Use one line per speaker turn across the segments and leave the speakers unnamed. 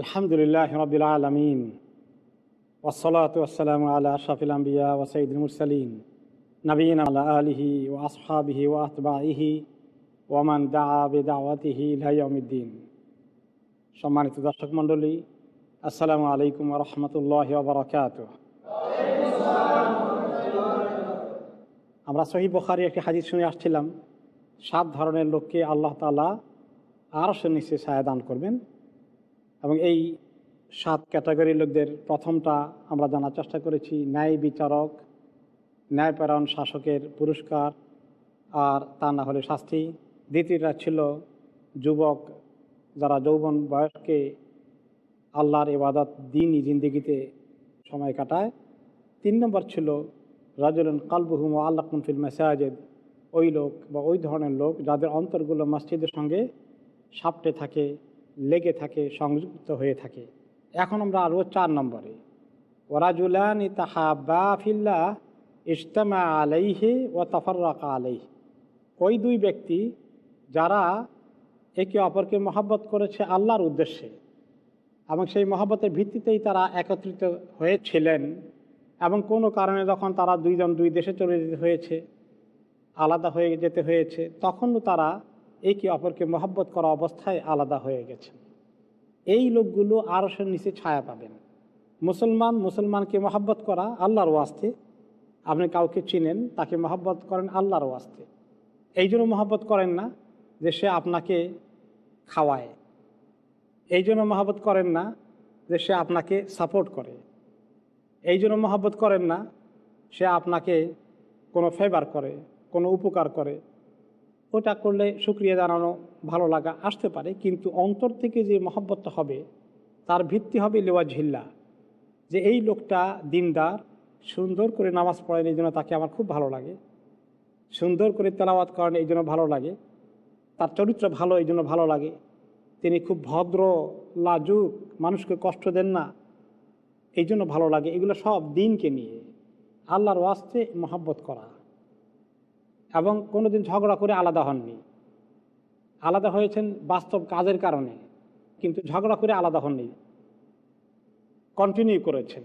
আলহামদুলিল্লাহ রবিল আলমিন। ওসলাত ওসালাম আল্লাহ আশরাফিল আম্বিয়া ওসাইদুল মুরসালিন। নবীন আল্লাহ আলিহি ও আসহাবিহি ও আতবাহি ওমান দা বেদাওয়াতিহি ইলাইয়মিদ্দিন সম্মানিত দর্শক মণ্ডলী, আসসালামু আলাইকুম রহমতুল্লাহ বরকাত আমরা সহি বখারি একটি হাজির শুনে আসছিলাম, সাত ধরনের লোককে আল্লাহ তালা আরশের নিচে ছায়া দান করবেন। এবং এই সাত ক্যাটাগরির লোকদের প্রথমটা আমরা জানার চেষ্টা করেছি, ন্যায় বিচারক ন্যায়পরায়ণ শাসকের পুরস্কার, আর তা না হলে শাস্তি। দ্বিতীয়টা ছিল যুবক যারা যৌবন বয়সকে আল্লাহর ইবাদত, দিনই জিন্দিগিতে সময় কাটায়। তিন নম্বর ছিল, রাজুলন কালবুহুম আল্লাহ ফিল মেসাজেদ। ওই লোক বা ওই ধরনের লোক যাদের অন্তরগুলো মসজিদের সঙ্গে সাপটে থাকে লেগে থাকে, সংযুক্ত হয়ে থাকে। এখন আমরা আরও চার নম্বরে। ওরাজুলানি তাহাবা ফিল্লা ইজতামা আলাইহে ও তফররাকা আলাইহ। ওই দুই ব্যক্তি যারা একে অপরকে মহাব্বত করেছে আল্লাহর উদ্দেশ্যে এবং সেই মহাব্বতের ভিত্তিতেই তারা একত্রিত হয়েছিলেন এবং কোনো কারণে যখন তারা দুইজন দুই দেশে চলে যেতে হয়েছে, আলাদা হয়ে যেতে হয়েছে, তখনও তারা একে অপরকে মহব্বত করা অবস্থায় আলাদা হয়ে গেছেন এই লোকগুলো আরসের নিচে ছায়া পাবেন। মুসলমান মুসলমানকে মহাব্বত করা আল্লাহর ওয়াস্তে। আপনি কাউকে চিনেন, তাকে মহব্বত করেন আল্লাহর ওয়াস্তে। এই জন্য মহাব্বত করেন না যে সে আপনাকে খাওয়ায়। এই জন্য মহাব্বত করেন না যে সে আপনাকে সাপোর্ট করে। এই জন্য মহব্বত করেন না সে আপনাকে কোনো ফেভার করে, কোনো উপকার করে। ওটা করলে সুক্রিয়া জানানো ভালো লাগা, আসতে পারে। কিন্তু অন্তর থেকে যে মহব্বতটা হবে, তার ভিত্তি হবে লেওয়া ঝিল্লা যে এই লোকটা দিনদার, সুন্দর করে নামাজ পড়েন, এই জন্য তাকে আমার খুব ভালো লাগে। সুন্দর করে তেলাওয়াত করেন, এই জন্য ভালো লাগে। তার চরিত্র ভালো, এই জন্য ভালো লাগে। তিনি খুব ভদ্র, লাজুক, মানুষকে কষ্ট দেন না, এই জন্য ভালো লাগে। এগুলো সব দিনকে নিয়ে আল্লাহর ওয়াস্তে মহাব্বত করা। এবং কোনোদিন ঝগড়া করে আলাদা হননি। আলাদা হয়েছেন বাস্তব কাজের কারণে, কিন্তু ঝগড়া করে আলাদা হননি। কন্টিনিউ করেছেন।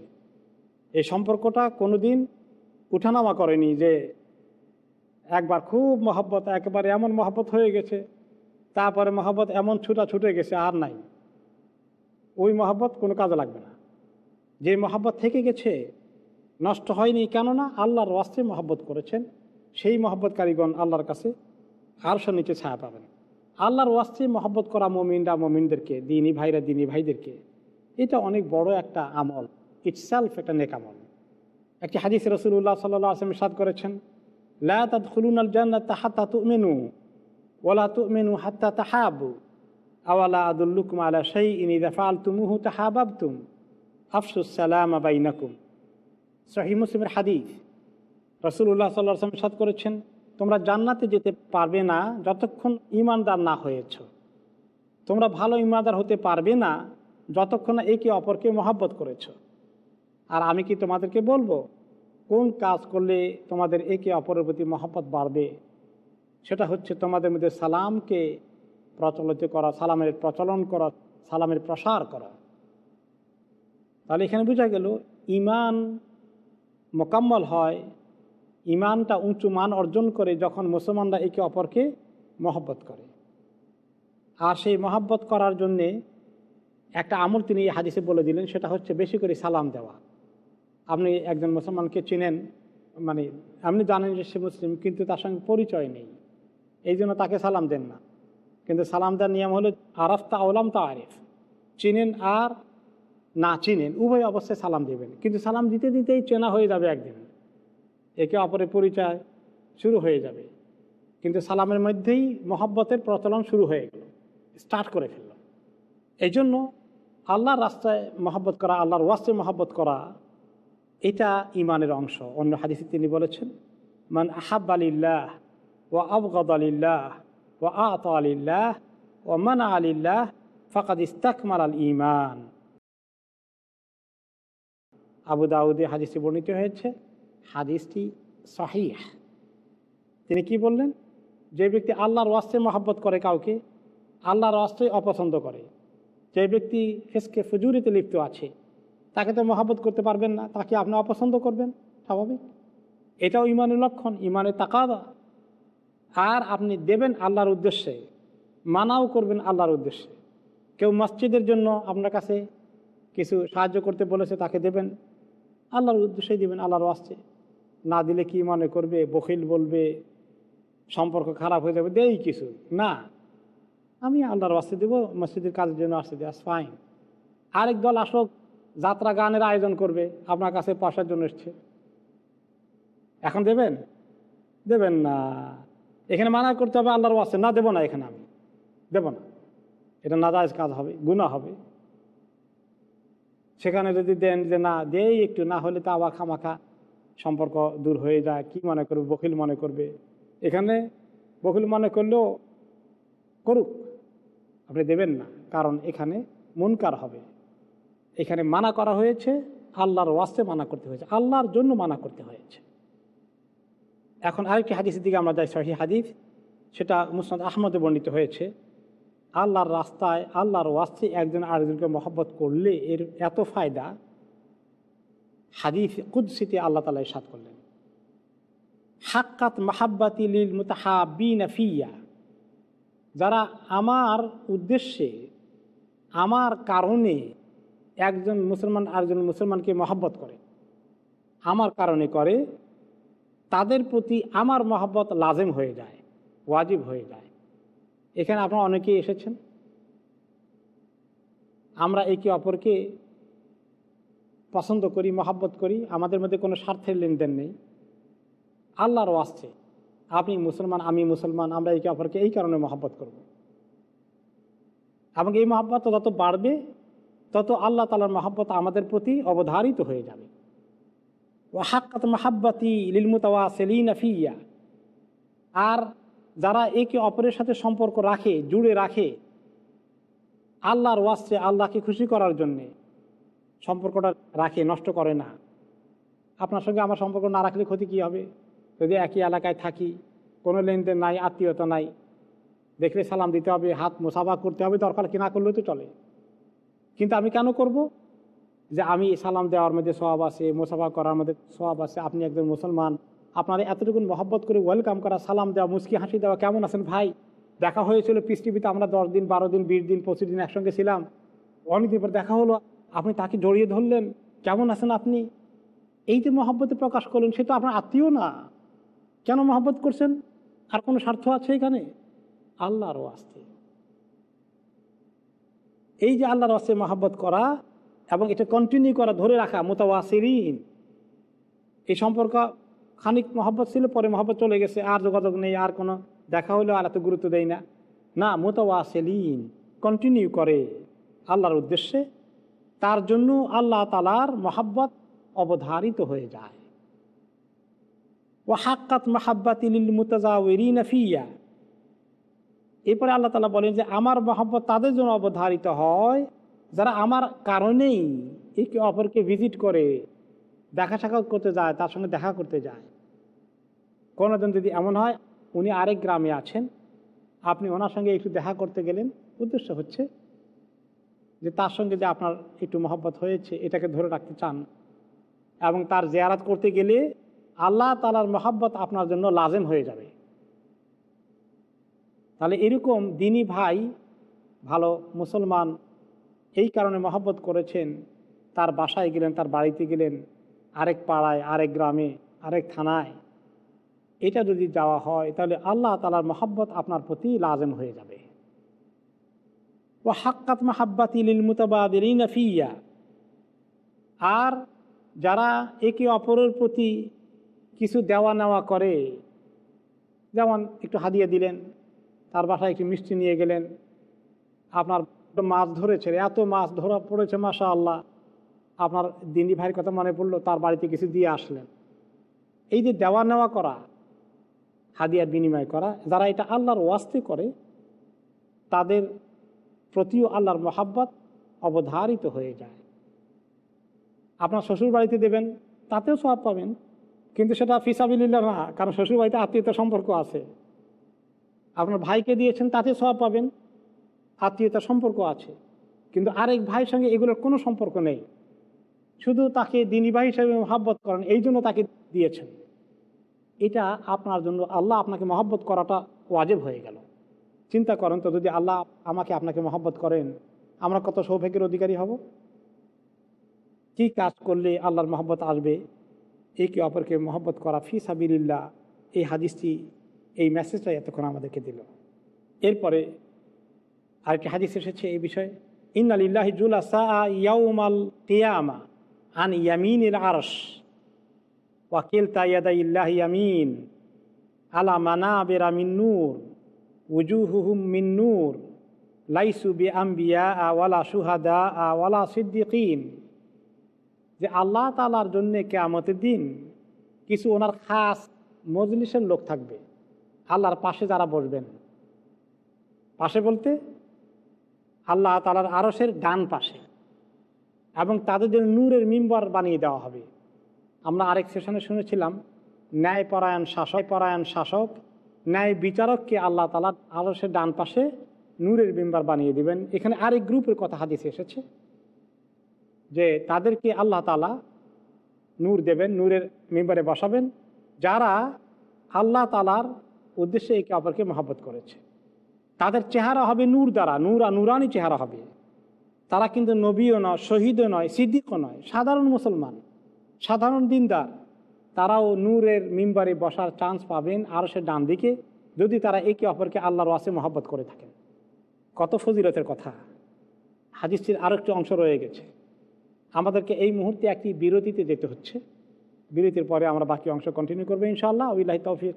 এই সম্পর্কটা কোনোদিন উঠানামা করেনি যে একবার খুব মহব্বত, একেবারে এমন মহব্বত হয়ে গেছে, তারপরে মহব্বত এমন ছুটা ছুটে গেছে, আর নাই। ওই মহব্বত কোনো কাজে লাগবে না। যে মহব্বত থেকে গেছে, নষ্ট হয়নি কেননা আল্লাহর ওয়াস্তে মহব্বত করেছেন। সেই মহব্বতকারীগণ আল্লাহর কাছে আরশো নিচে ছায়া পাবেন। আল্লাহর ওয়াস্তে মহব্বত করা মমিনরা মমিনদেরকে, দিনী ভাইরা দিনী ভাইদেরকে, এটা অনেক বড় একটা আমল ইটসেলফ একটা নেক আমল। একটি হাদিস রসুল্লাহ সাল্লাহ আসলাম সাদ করেছেন, লা হাত্তা আওয়ালা আফসুস সহি হাদিস রসুল্লাহ সাল্লাম সাদ করেছেন, তোমরা জান্নাতে যেতে পারবে না যতক্ষণ ইমানদার না হয়েছ। তোমরা ভালো ইমানদার হতে পারবে না যতক্ষণ না একে অপরকে মহাব্বত করেছ। আর আমি কি তোমাদেরকে বলব, কোন কাজ করলে তোমাদের একে অপরের প্রতি মহাব্বত বাড়বে? সেটা হচ্ছে তোমাদের মধ্যে সালামকে প্রচলিত করা, সালামের প্রচলন করা, সালামের প্রসার করা। তাহলে এখানে বোঝা গেল ইমান মোকাম্মল হয় ইমানটা উঁচু মান অর্জন করে যখন মুসলমানরা একে অপরকে মহব্বত করে। আর সেই মহব্বত করার জন্যে একটা আমল তিনি হাদিসে বলে দিলেন, সেটা হচ্ছে বেশি করে সালাম দেওয়া। আপনি একজন মুসলমানকে চিনেন মানে আপনি জানেন যে সে মুসলিম, কিন্তু তার সঙ্গে পরিচয় নেই। এই জন্য তাকে সালাম দেন না। কিন্তু সালাম দেওয়ার নিয়ম হলো আরফ তা ওলাম তা আরিফ। চিনেন আর না চিনেন, উভয় অবস্থায় সালাম দেবেন। কিন্তু সালাম দিতে দিতেই চেনা হয়ে যাবে একদিন। একে অপরের পরিচয় শুরু হয়ে যাবে। কিন্তু সালামের মধ্যেই মহব্বতের প্রচলন শুরু হয়ে গেল, স্টার্ট করে ফেলল। এই জন্য আল্লাহর রাস্তায় মহব্বত করা, আল্লাহর ওয়াস্তে মহব্বত করা, এটা ইমানের অংশ। অন্য হাদিসে তিনি বলেছেন, মান আহাব আলিল্লাহ ও আবগদ আলিল্লাহ ও আত আলিল্লাহ ও মানা আলিল্লাহ ফাকাদ ইস্তাকমাল আল ইমান আবু দাউদে হাদিসে বর্ণিত হয়েছে হাদিসটি সহিহ। তিনি কি বললেন? যে ব্যক্তি আল্লাহর ওয়াস্তে মহাব্বত করে কাউকে, আল্লাহর ওয়াস্তে অপছন্দ করে। যে ব্যক্তি ফেসকে ফুজুরিতে লিপ্ত আছে, তাকে তো মহাব্বত করতে পারবেন না, তাকে আপনি অপছন্দ করবেন, স্বাভাবিক। এটাও ইমানের লক্ষণ, ইমানের তাকাদা। আর আপনি দেবেন আল্লাহর উদ্দেশ্যে, মানাও করবেন আল্লাহর উদ্দেশ্যে। কেউ মসজিদের জন্য আপনার কাছে কিছু সাহায্য করতে বলেছে, তাকে দেবেন। আল্লাহর উদ্দেশ্যেই দেবেন, আল্লাহর আসছে না দিলে কি মনে করবে? বখিল বলবে, সম্পর্ক খারাপ হয়ে যাবে, দেই কিছু। না। আমি আল্লাহর আসতে দেবো, মসজিদের কাজের জন্য আসতে দেওয়া ফাইন আরেক দল আসক, যাত্রা গানের আয়োজন করবে, আপনার কাছে পয়সার জন্য এসছে। এখন দেবেন? দেবেন না। এখানে মানা করতে হবে আল্লাহর ওয়াসে না দেবো না এখানে আমি। দেব না। এটা নাজায়জ কাজ হবে গুণা হবে। সেখানে যদি দেন যে, না, দেই একটু, না হলে তো আবার খামাখা সম্পর্ক দূর হয়ে যায়। কি মনে করবে? বকিল মনে করবে। এখানে বকিল মনে করলেও করুক। আপনি দেবেন না, কারণ এখানে মুনকার হবে। এখানে মানা করা হয়েছে, আল্লাহর ওয়াস্তে মানা করতে হয়েছে, আল্লাহর জন্য মানা করতে হয়েছে। এখন আরেকটি হাদিসের দিকে আমরা যাই, সহি হাদিস। সেটা মুসনাদ আহমদে বর্ণিত হয়েছে। আল্লাহর রাস্তায়, আল্লাহর ওয়াস্তে একজন আরেকজনকে মহব্বত করলে এর এত ফায়দা? হাদিস কুদ্সিতে আল্লাহ তালা সাত করলেন। হাক্কাত মাহাব্বাতি লিল মুতাহাবিনা ফিয়া। যারা আমার উদ্দেশ্যে, আমার কারণে একজন মুসলমান আরেকজন মুসলমানকে মহব্বত করে, আমার কারণে করে, তাদের প্রতি আমার মহব্বত লাজেম হয়ে যায়, ওয়াজিব হয়ে যায়। এখানে আপনারা অনেকেই এসেছেন। আমরা একে অপরকে পছন্দ করি, মহাব্বত করি, আমাদের মধ্যে কোনো স্বার্থের লেনদেন নেই। আল্লাহরও আসছে আপনি মুসলমান, আমি মুসলমান, আমরা একে অপরকে এই কারণে মহাব্বত করব। এবং এই মহাব্বত যত বাড়বে, তত আল্লাহ তালার মহাব্বত আমাদের প্রতি অবধারিত হয়ে যাবে। ও হাক্কাত মাহাব্বাতি লিলমুতাওয়া সেলিনা ফিয়া আর যারা একে অপরের সাথে সম্পর্ক রাখে, জুড়ে রাখে, আল্লাহর ওয়াস্তে আল্লাহকে খুশি করার জন্যে সম্পর্কটা রাখে, নষ্ট করে না। আপনার সঙ্গে আমার সম্পর্ক না রাখলে ক্ষতি কী হবে? যদি একই এলাকায় থাকি, কোনো লেনদেন নাই, আত্মীয়তা নাই, দেখলে সালাম দিতে হবে, হাত মোসাফা করতে হবে, দরকার কি না করলেও তো চলে। কিন্তু আমি কেন করব? যে আমি সালাম দেওয়ার মধ্যে সবাব আছে, মোসাফা করার মধ্যে সবাব আছে, আপনি একজন মুসলমান আপনার এতটুকুন মহব্বত করে ওয়েলকাম করা, সালাম দেওয়া মুস্কি হাসি দেওয়া, কেমন আছেন ভাই? দেখা হয়েছিল পিস টিভিতে আমরা দশ দিন, বারো দিন, বিশ দিন, পঁচিশ দিন একসঙ্গে ছিলাম। অনেকদিন পর দেখা হলো, আপনি তাকে জড়িয়ে ধরলেন। কেমন আছেন আপনি? এই যে মহব্বতে প্রকাশ করলেন, সে তো আপনার আত্মীয় না। কেন মহব্বত করছেন? আর কোনো স্বার্থ আছে এখানে? আল্লাহরও আসতে এই যে আল্লাহর আসতে মহাব্বত করা এবং এটা কন্টিনিউ করা, ধরে রাখা, মোতাওয়াসিরিন। এই সম্পর্ক খানিক মহব্বত ছিল, পরে মহব্বত চলে গেছে, আর যোগাযোগ নেই, আর কোনো দেখা হলেও আর এত গুরুত্ব দেয় না। না, মোতাওয়াসিলিন কন্টিনিউ করে আল্লাহর উদ্দেশ্যে। তার জন্য আল্লাহ তালার মহাব্বত অবধারিত হয়ে যায়। ও হাক্কাত মাহাব্বাতিল মুতাজাউরিন ফিয়া। এরপরে আল্লাহ তালা বলেন যে, আমার মহাব্বত তাদের জন্য অবধারিত হয়, যারা আমার কারণেই একে অপরকে ভিজিট করে। দেখা সাক্ষাৎ করতে যায়, তার সঙ্গে দেখা করতে যায়। কোনোদিন যদি এমন হয়, উনি আরেক গ্রামে আছেন, আপনি ওনার সঙ্গে একটু দেখা করতে গেলেন, উদ্দেশ্য হচ্ছে যে তার সঙ্গে যে আপনার একটু মহব্বত হয়েছে, এটাকে ধরে রাখতে চান। এবং তার জেয়ারাত করতে গেলে আল্লাহ তালার মহাব্বত আপনার জন্য লাজেম হয়ে যাবে। তাহলে এরকম দিনী ভাই, ভালো মুসলমান, এই কারণে মহব্বত করেছেন, তার বাসায় গেলেন, তার বাড়িতে গেলেন আরেক পাড়ায়, আরেক গ্রামে, আরেক থানায়। এটা যদি যাওয়া হয়, তাহলে আল্লাহ তালার মহাব্বত আপনার প্রতি লাজেম হয়ে যাবে। ও হাক্কাত মাহাব্বাতি লিল মুতাবাদিন ফিয়া। আর যারা একে অপরের প্রতি কিছু দেওয়া নেওয়া করে, যেমন একটু হাদিয়া দিলেন, তার বাসায় একটু মিষ্টি নিয়ে গেলেন। আপনার মাছ ধরেছে এত মাছ ধরা পড়েছে মাসা আল্লাহ আপনার দিনী ভাইয়ের কথা মনে পড়ল, তার বাড়িতে কিছু দিয়ে আসলেন। এই যে দেওয়া নেওয়া করা, হাদিয়ার বিনিময় করা, যারা এটা আল্লাহর ওয়াস্তে করে, তাদের প্রতিও আল্লাহর মহাব্বত অবধারিত হয়ে যায়। আপনার শ্বশুর বাড়িতে দেবেন, তাতেও সব পাবেন, কিন্তু সেটা ফিসাবিল্লা না, কারণ শ্বশুর বাড়িতে আত্মীয়তা সম্পর্ক আছে। আপনার ভাইকে দিয়েছেন তাতে সব পাবেন আত্মীয়তা সম্পর্ক আছে। কিন্তু আরেক ভাইয়ের সঙ্গে এগুলোর কোনো সম্পর্ক নেই। শুধু তাকে দিনী ভাই হিসেবে মহাব্বত করেন, এই জন্য তাকে দিয়েছেন। এটা আপনার জন্য আল্লাহ আপনাকে মহব্বত করাটা ওয়াজেব হয়ে গেল। চিন্তা করেন তো, যদি আল্লাহ আমাকে আপনাকে মহব্বত করেন, আমরা কত সৌভাগ্যের অধিকারী হব? কি কাজ করলে আল্লাহর মহব্বত আসবে? একে অপরকে মহব্বত করা ফি সাবিল্লাহ এই হাদিসটি, এই মেসেজটাই এতক্ষণ আমাদেরকে দিল। এরপরে আরেকটি হাদিস এসেছে এই বিষয়ে ইন্নালিল্লাহি জুলা সা ইয়াউমাল কিয়ামা আন ইয়ামিনিল আরশ ওয়াকিল তাইয়াদা ইল্লাহ ইয়ামিন আলা মানা বেরা মিন নূর উজুহুহুম মিন নূর লাইসু বি আম্বিয়া ওয়ালা সুহাদা ওয়ালা সিদ্দিকিন যে আল্লাহ তালার জন্যে কেয়ামতের দিন কিছু ওনার খাস মজলিসের লোক থাকবে। আল্লাহর পাশে যারা বসবেন। পাশে বলতে আল্লাহ তালার আরসের ডান পাশে। এবং তাদের জন্য নূরের মিম্বার বানিয়ে দেওয়া হবে। আমরা আরেক সেশনে শুনেছিলাম, ন্যায়পরায়ণ শাসক পরায়ণ শাসক, ন্যায় বিচারককে আল্লাহ তালার আরসের ডান পাশে নূরের মিম্বার বানিয়ে দিবেন। এখানে আরেক গ্রুপের কথা হাদিসে এসেছে যে তাদেরকে আল্লাহ তালা নূর দেবেন, নূরের মেম্বারে বসাবেন, যারা আল্লাহ তালার উদ্দেশ্যে একে অপরকে মহাব্বত করেছে। তাদের চেহারা হবে নূর দ্বারা, নূর আর নুরানি চেহারা হবে। তারা কিন্তু নবীও নয়, শহীদও নয়, সিদ্দিকও নয়, সাধারণ মুসলমান, সাধারণ দিনদার। তারাও নূরের মিম্বারে বসার চান্স পাবেন আর সে ডান দিকে, যদি তারা একে অপরকে আল্লাহর ওয়াসে মহাব্বত করে থাকেন। কত ফজিলতের কথা। হাদিসটির আরেকটি অংশ রয়ে গেছে। আমাদেরকে এই মুহূর্তে একটি বিরতিতে যেতে হচ্ছে। বিরতির পরে আমরা বাকি অংশ কন্টিনিউ করব ইনশাআল্লাহ। আবিল্লাহ তৌফিক।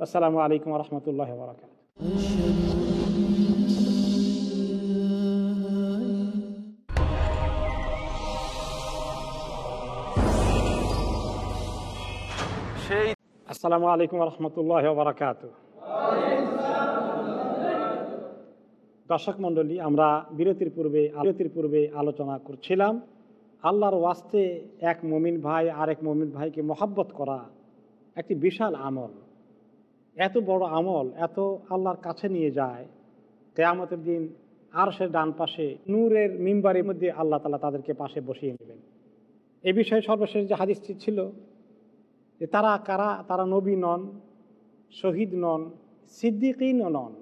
আসসালামু আলাইকুম রহমতুল্লাহ বরাকাত আসসালামু আলাইকুম রহমতুল্লাহ বরাকাত দর্শক মণ্ডলী, আমরা বিরতির পূর্বে বিরতির পূর্বে আলোচনা করছিলাম আল্লাহর ওয়াস্তে এক মমিন ভাই, আরেক মমিন ভাইকে মহাব্বত করা একটি বিশাল আমল। এত বড় আমল, এত আল্লাহর কাছে নিয়ে যায়, কেয়ামতের দিন আর সে ডান পাশে, নূরের মিম্বারের মধ্যে আল্লাহ তালা তাদেরকে পাশে বসিয়ে নেবেন। এ বিষয়ে সর্বশেষ যে হাদিসটি ছিল যে তারা কারা? তারা নবী নন, শহীদ নন, সিদ্দিকিনও নন।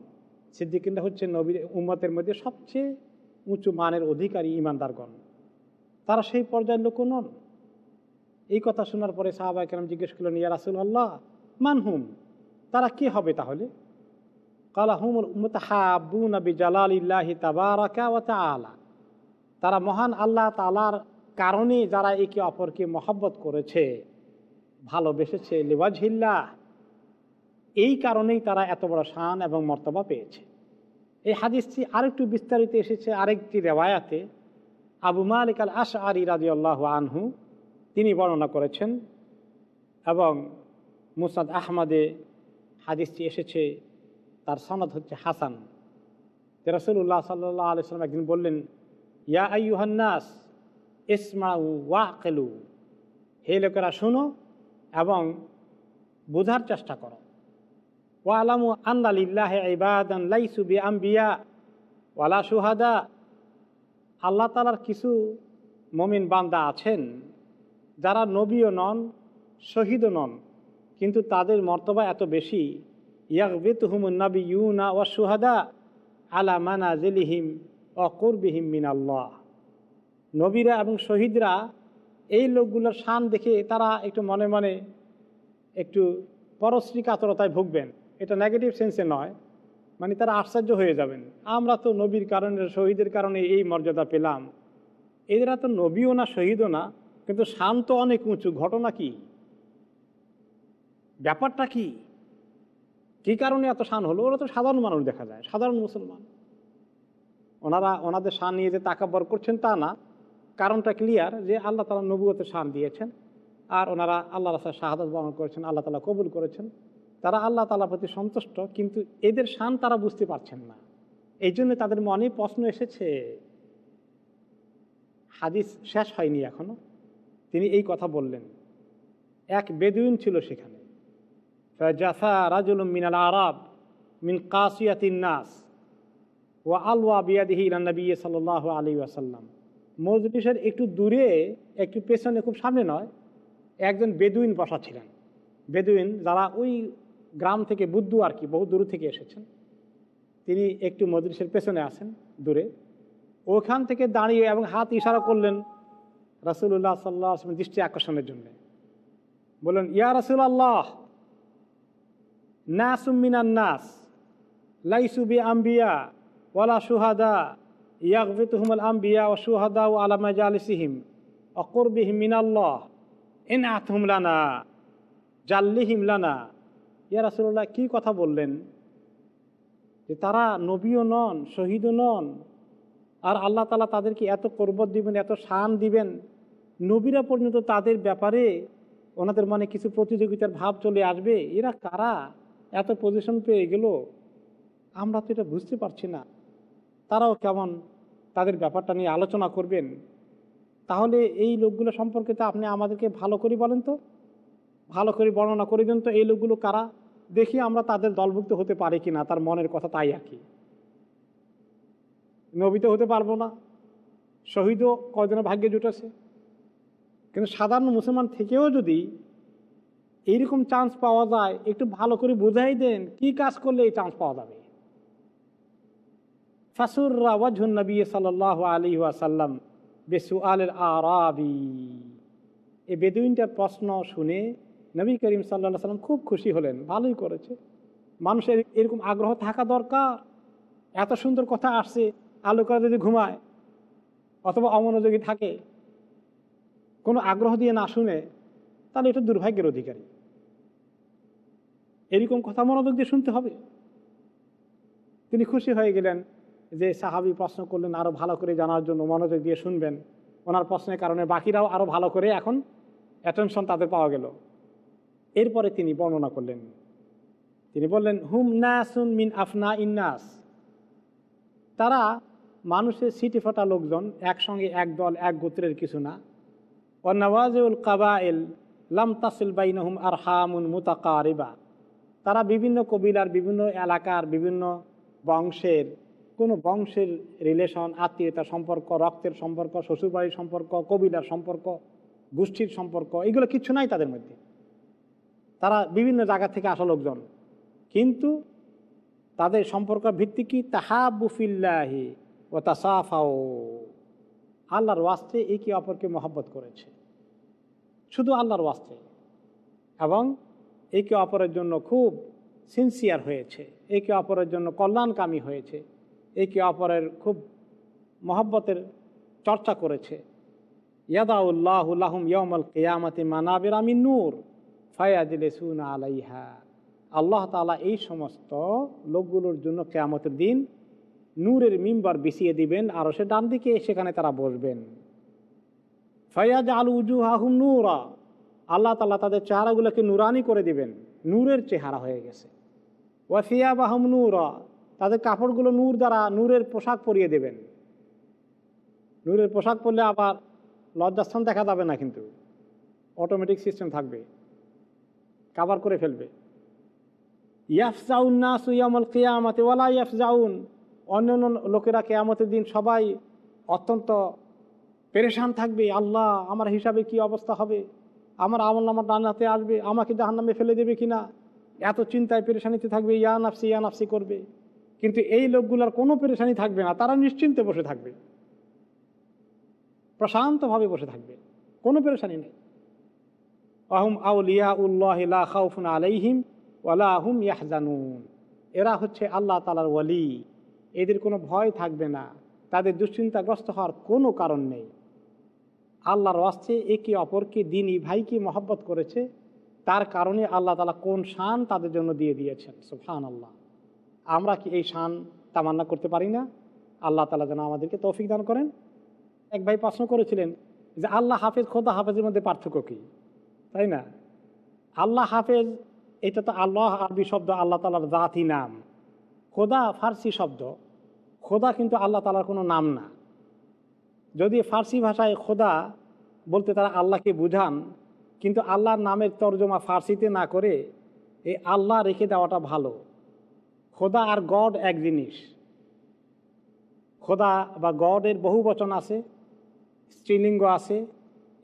সিদ্দিকিনরা হচ্ছে নবী উম্মতের মধ্যে সবচেয়ে উঁচু মানের অধিকারী ইমানদারগণ। তারা সেই পর্যায়ের লোকও নন। এই কথা শোনার পরে সাহাবাই কেরাম জিজ্ঞেস করলেন, ইয়া রাসুল আল্লাহ মানহুম তারা কি হবে তাহলে? কালা, হুমুল মুতাহাবুন বি জালালিল্লাহি তাবারাকা তাআলা। তারা মহান আল্লাহ তালার কারণে যারা একে অপরকে মহব্বত করেছে। ভালোবেসেছে। লিওয়াজহিল্লাহ, এই কারণেই তারা এত বড় শান এবং মর্তবা পেয়েছে। এই হাদিসটি আরেকটু বিস্তারিত এসেছে আরেকটি রেওয়ায়াতে। আবু মালিক আল আশ আরি রাজি আল্লাহ আনহু, তিনি বর্ণনা করেছেন এবং মুসাদ আহমদে হাদিসটি এসেছে, তার সনদ হচ্ছে হাসান। রসুল্লাহ সাল্লাহ আলিয়াল্লাম একদিন বললেন, ইয়া আইহান্নাস ইসমাউ ওয়াকেলু। হে লোকেরা, শুনো এবং বোঝার চেষ্টা করো। ওয়ালামু আন্দালিল্লাহ ইবাদান লাইসু বি আম্বিয়া ওয়ালা সুহাদা আল্লাহ তালার কিছু মমিন বান্দা আছেন যারা নবীও নন, শহীদও নন, কিন্তু তাদের মর্তবা এত বেশি। ইয়াকবিতুহুম নবী ইউনা ওয়া সুহাদা আলা মানা জেলিহিম অকুরবিহিম মিন আল্লাহ নবীরা এবং শহীদরা এই লোকগুলোর শান দেখে তারা একটু মনে মনে একটু পরশ্রী কাতরতায় ভুগবেন। এটা নেগেটিভ সেন্সে নয়। মানে তারা আশ্চর্য হয়ে যাবেন। আমরা তো নবীর কারণে, শহীদের কারণে এই মর্যাদা পেলাম। এরা তো নবীও না, শহীদও না, কিন্তু শান তো অনেক উঁচু। ঘটনা কি? ব্যাপারটা কি? কি কারণে এত শান হলো? ওরা তো সাধারণ মানুষ দেখা যায়, সাধারণ মুসলমান। ওনারা, ওনাদের শান নিয়ে যে তাকাব্বর করছেন তা না। কারণটা ক্লিয়ার যে আল্লাহ তালা নবুয়তের শান দিয়েছেন আর ওনারা আল্লাহ রাস্তায় শাহাদত বহন করেছেন, আল্লাহ তালা কবুল করেছেন। তারা আল্লাহ তালার প্রতি সন্তুষ্ট, কিন্তু এদের শান তারা বুঝতে পারছেন না। এই জন্য তাদের মনে প্রশ্ন এসেছে, হাদিস শেষ হয়নি এখনও। তিনি এই কথা বললেন, এক বেদুইন ছিল সেখানে। জাফা রাজুল মিনাল আরব মিন কাসিয়াতিন নাস ও আলওয়া বিয়াদিহি ইলান্নবী সাল্লাহ আলী আসাল্লাম মজলিসের একটু দূরে, একটু পেছনে, খুব সামনে নয়, একজন বেদুইন বসা ছিলেন। বেদুইন যারা ওই গ্রাম থেকে বুদ্ধু আর কি, বহু দূর থেকে এসেছেন। তিনি একটু মজলিসের পেছনে আছেন, দূরে। ওখান থেকে দাঁড়িয়ে এবং হাত ইশারা করলেন রাসুল্লাহ সাল্লাহ আসলামের দৃষ্টি আকর্ষণের জন্য। বললেন, ইয়া রাসুল আল্লাহ নাসুমিনান নাস লাইসুবি আম্বিয়া ওয়ালা সুহাদা ইয়াকবিতুহুমুল আম্বিয়া ও সুহাদা ও আলামা জালিসিহিম অকরবিহিম মিনাল্লাহ। এন আতহুম লানা, জাল্লিহিম লানা। ইয়া রাসুল্লাহ কী কথা বললেন? যে তারা নবীও নন, শহীদও নন, আর আল্লাহ তালা তাদেরকে এত করবত দিবেন, এত শান দিবেন, নবীরা পর্যন্ত তাদের ব্যাপারে ওনাদের মনে কিছু প্রতিযোগিতার ভাব চলে আসবে। এরা কারা? এত পজিশন পেয়ে গেল। আমরা তো এটা বুঝতে পারছি না। তারাও কেমন? তাদের ব্যাপারটা নিয়ে আলোচনা করবেন, তাহলে এই লোকগুলো সম্পর্কে তো আপনি আমাদেরকে ভালো করে বলেন তো। ভালো করে বর্ণনা করে দেন তো এই লোকগুলো কারা? দেখি আমরা তাদের দলভুক্ত হতে পারি কি না তার মনের কথা তাই আর কি। নবীতে হতে পারব না, শহীদও কয়জনের ভাগ্যে জুটেছে। কিন্তু সাধারণ মুসলমান থেকেও যদি এইরকম চান্স পাওয়া যায়, একটু ভালো করে বুঝাই দেন, কি কাজ করলে এই চান্স পাওয়া যাবে? ফাসুররা ওয়াজহুন নবী সাল্লাহ আলী ওয়াসাল্লাম বেসু আলের আরাবি। এই বেদুইনটার প্রশ্ন শুনে নবী করিম সাল্লাহ সাল্লাম খুব খুশি হলেন, ভালোই করেছে। মানুষের এরকম আগ্রহ থাকা দরকার, এত সুন্দর কথা আসছে, আলো করে যদি ঘুমায়, অথবা অমনোযোগী থাকে, কোনো আগ্রহ দিয়ে না শুনে, তাহলে এটা দুর্ভাগ্যের অধিকারী। এরকম কথা মনোযোগ দিয়ে শুনতে হবে। তিনি খুশি হয়ে গেলেন যে সাহাবি প্রশ্ন করলেন আরও ভালো করে জানার জন্য মনোযোগ দিয়ে শুনবেন। ওনার প্রশ্নের কারণে বাকিরাও আরও ভালো করে এখন অ্যাটেনশন তাদের পাওয়া গেল। এরপরে তিনি বর্ণনা করলেন। তিনি বললেন, হুম নাসুন মিন আফনা ইন্নাস তারা মানুষের সিটি ফটা লোকজন, একসঙ্গে এক দল, এক গোত্রের কিছু না। ও নওয়াজউল কাবাইল লাম তাসিল বাইনহুম আর হামুন মুতাকারিবা। তারা বিভিন্ন কবিলার, বিভিন্ন এলাকার, বিভিন্ন বংশের কোনো বংশের রিলেশন আত্মীয়তার সম্পর্ক, রক্তের সম্পর্ক, শ্বশুরবাড়ির সম্পর্ক কবিলার সম্পর্ক, গোষ্ঠীর সম্পর্ক, এগুলো কিছু নাই তাদের মধ্যে। তারা বিভিন্ন জায়গা থেকে আসা লোকজন। কিন্তু তাদের সম্পর্ক ভিত্তি কি? তাহাবুফিল্লাহি ও তাসাফাও আল্লাহর ওয়াস্তে একে অপরকে মহব্বত করেছে। শুধু আল্লাহর ওয়াস্তে। এবং একে অপরের জন্য খুব সিনসিয়ার হয়েছে। একে অপরের জন্য কল্যাণকামী হয়েছে। একে অপরের খুব মহব্বতের চর্চা করেছে। ইয়াদাউল্লাহুল্লাহম ইয়মল কেয়ামতি মানাবের আমি নূর ফায়াদিলে আলাইহা। আল্লাহ তালা এই সমস্ত লোকগুলোর জন্য কেয়ামতের দিন নূরের মিম্বার বিছিয়ে দিবেন, আর সে ডান দিকে সেখানে তারা বসবেন। ফয়াজ আল উজু হাহুম নূরা, আল্লাহ তালা তাদের চেহারাগুলোকে নুরানি করে দিবেন। নূরের চেহারা হয়ে গেছে। ওয়াফিয়া বাহম নূরা তাদের কাপড়গুলো নূর দ্বারা, নূরের পোশাক পরিয়ে দেবেন। নূরের পোশাক পরলে আবার লজ্জাস্থান দেখা যাবে না কিন্তু। অটোমেটিক সিস্টেম থাকবে। কাবার করে ফেলবে। ইয়াফজাউন না সুয়ামল কেয়ামতে ওয়ালা ইয়াফজাউন। অন্য অন্য লোকেরা কেয়ামতের দিন সবাই অত্যন্ত পেরেশান থাকবে। আল্লাহ, আমার হিসাবে কি অবস্থা হবে? আমার আমল আমার ডানাতে আসবে। আমাকে জাহান নামে ফেলে দেবে কিনা? এত চিন্তায় পেরেশানিতে থাকবে। ইয়া নাফসি ইয়া নাফসি করবে। কিন্তু এই লোকগুলোর কোনো পেরেশানি থাকবে না, তারা নিশ্চিন্তে বসে থাকবে। প্রশান্তভাবে বসে থাকবে, কোনো পেরেশানি নেই। আহম আউলিয়া উল্লাহ খাউফুন আলাইহিম ওয়ালাহুম ইয়াহজানুন। এরা হচ্ছে আল্লাহ তালার ওয়ালি, এদের কোনো ভয় থাকবে না, তাদের দুশ্চিন্তাগ্রস্ত হওয়ার কোনো কারণ নেই। আল্লাহর ওয়াস্তে একে অপরকে, দিনই ভাইকে মহব্বত করেছে, তার কারণে আল্লাহ তালা কোন শান তাদের জন্য দিয়ে দিয়েছেন সুফান আল্লাহ আমরা কি এই শান তামান্না করতে পারি না? আল্লাহ তালা যেন আমাদেরকে তৌফিক দান করেন। এক ভাই প্রশ্ন করেছিলেন যে, আল্লাহ হাফেজ, খোদা হাফেজের মধ্যে পার্থক্য কী? তাই না? আল্লাহ হাফেজ, এটা তো আল্লাহ আরবি শব্দ, আল্লাহ তালার জাতি নাম। খোদা ফার্সি শব্দ। খোদা কিন্তু আল্লাহ তালার কোনো নাম না। যদি ফার্সি ভাষায় খোদা বলতে তারা আল্লাহকে বুঝান, কিন্তু আল্লাহর নামের তর্জমা ফার্সিতে না করে, এই আল্লাহ রেখে দেওয়াটা ভালো। খোদা আর গড এক জিনিস। খোদা বা গডের বহু বচন আছে স্ত্রীলিঙ্গ আছে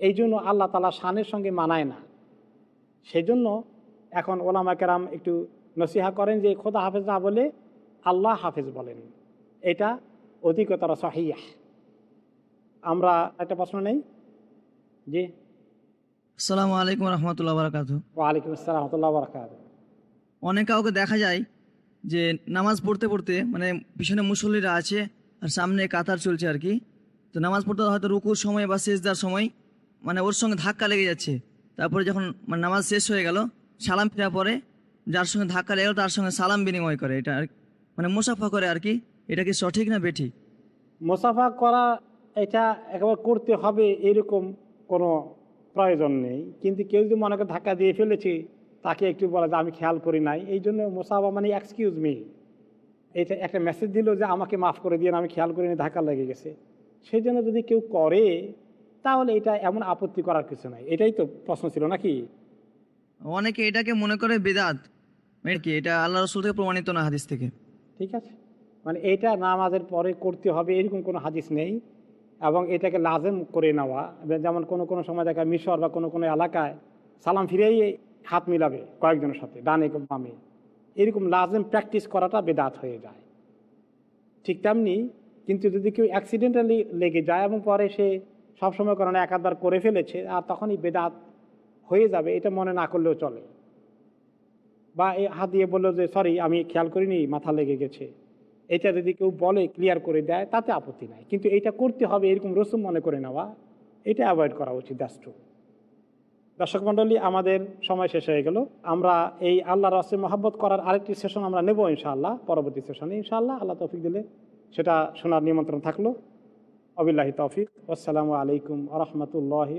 এই জন্য আল্লাহ তালা শানের সঙ্গে মানায় না। সেজন্য এখন ওলামা কেরাম একটু নসিহা করেন যে খোদা হাফেজ না বলে আল্লাহ হাফেজ বলেন। এটা অধিকতর সহিয়া আমরা একটা প্রশ্ন নেই? জি।
আসসালামু আলাইকুম রহমতুল্লাহ বারাকাতু
ওয়ালাইকুম আসসালাম রহমতুল্লাহ বরকাত
অনেক কাউকে দেখা যায় যে নামাজ পড়তে পড়তে মানে পিছনে মুসল্লিরা আছে আর সামনে কাতার চলছে আর কি, তো নামাজ পড়তে হয়তো রুকুর সময় বা শেষদার সময় মানে ওর সঙ্গে ধাক্কা লেগে যাচ্ছে। তারপরে যখন মানে নামাজ শেষ হয়ে গেল, সালাম ফেরা পরে যার সঙ্গে ধাক্কা লেগে তার সঙ্গে সালাম বিনিময় করে। এটা মানে মুসাফা করে আর কি, এটা কি সঠিক না বেঠিক?
মোসাফা করা, এটা একেবারে করতে হবে এরকম কোনো প্রয়োজন নেই। কিন্তু কেউ যদি মনে করে ধাক্কা দিয়ে ফেলেছে তাকে একটু বলা যে আমি খেয়াল করি নাই। এই জন্য মোসাফা মানে এক্সকিউজ মি এটা একটা মেসেজ দিল যে আমাকে মাফ করে দিয়ে আমি খেয়াল করিনি ধাক্কা লেগে গেছে। সেই জন্য যদি কেউ করে তাহলে এটা এমন আপত্তি করার কিছু নাই। এটাই তো প্রশ্ন ছিল নাকি?
অনেকে এটাকে মনে করে বেদাত। কি? এটা আল্লাহ রসুল থেকে প্রমাণিত না হাদিস থেকে?
ঠিক আছে। মানে এটা নামাজের পরে করতে হবে এরকম কোনো হাদিস নেই। এবং এটাকে লাজেম করে নেওয়া। যেমন কোনো কোনো সময় দেখা মিশর বা কোনো কোনো এলাকায় সালাম ফিরেই হাত মিলাবে কয়েকজনের সাথে, ডানে বামে। এরকম লাজেম প্র্যাকটিস করাটা বেদাত হয়ে যায়। ঠিক তেমনি কিন্তু যদি কেউ অ্যাক্সিডেন্টালি লেগে যায় এবং পরে সে সবসময় কারণে একাধবার করে ফেলেছে, আর তখনই বেদাত হয়ে যাবে, এটা মনে না করলেও চলে। বা এই হাত দিয়ে বলল যে সরি আমি খেয়াল করিনি, মাথা লেগে গেছে। এটা যদি কেউ বলে ক্লিয়ার করে দেয়, তাতে আপত্তি নাই। কিন্তু এটা করতে হবে, এরকম রসুম মনে করে নেওয়া, এটা অ্যাভয়েড করা উচিত দ্যাটস দর্শক মণ্ডলী, আমাদের সময় শেষ হয়ে গেল। আমরা এই আল্লাহ রসে মহাব্বত করার আরেকটি সেশন আমরা নেব ইনশাআল্লাহ, পরবর্তী সেশনে ইনশাআল্লাহ, আল্লাহ তৌফিক দিলে সেটা শোনার নিমন্ত্রণ থাকল। অবিল্লাহি তৌফিক। আসসালামু আলাইকুম আ রহমতুল্লাহি